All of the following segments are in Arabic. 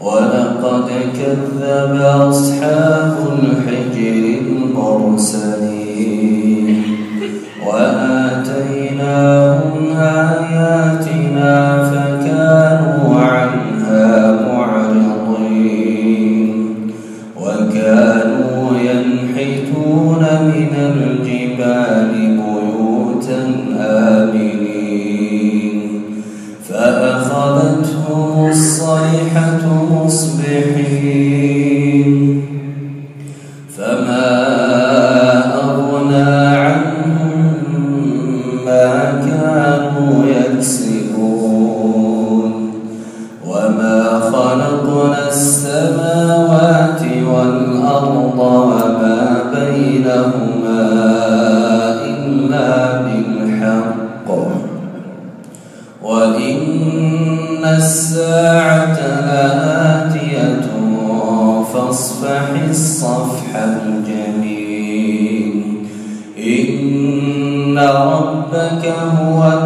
ولقد كذب أصحاب الحجر commence وإن الساعة لآتية فاصفح الصفح الجميل إن ربك هو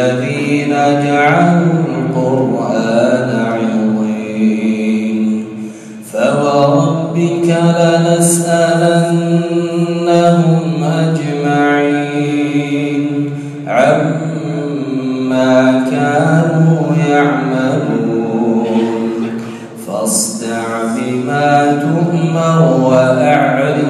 الذين جعلوا القرآن عظيم. فوربك لنسألنهم أجمعين. عما كانوا يعملون. فاصدع بما تؤمر وأعرض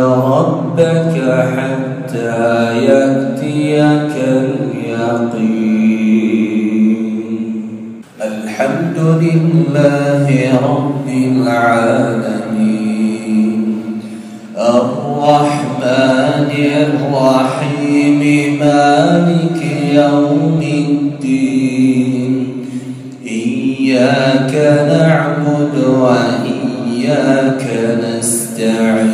ربك حتى يأتيك اليقين. الحمد لله رب العالمين. الرحمن الرحيم مالك يوم الدين. إياك نعبد وإياك نستعين.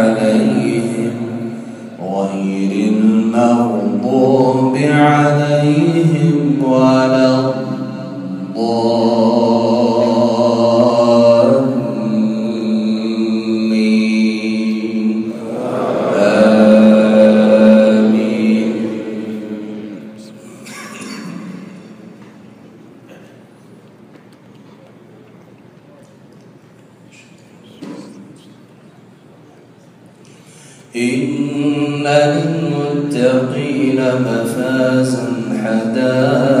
إن للمتقين مفازا حدائق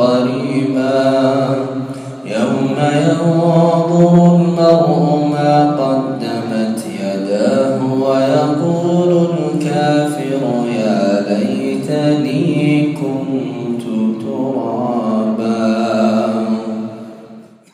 قريبا يوم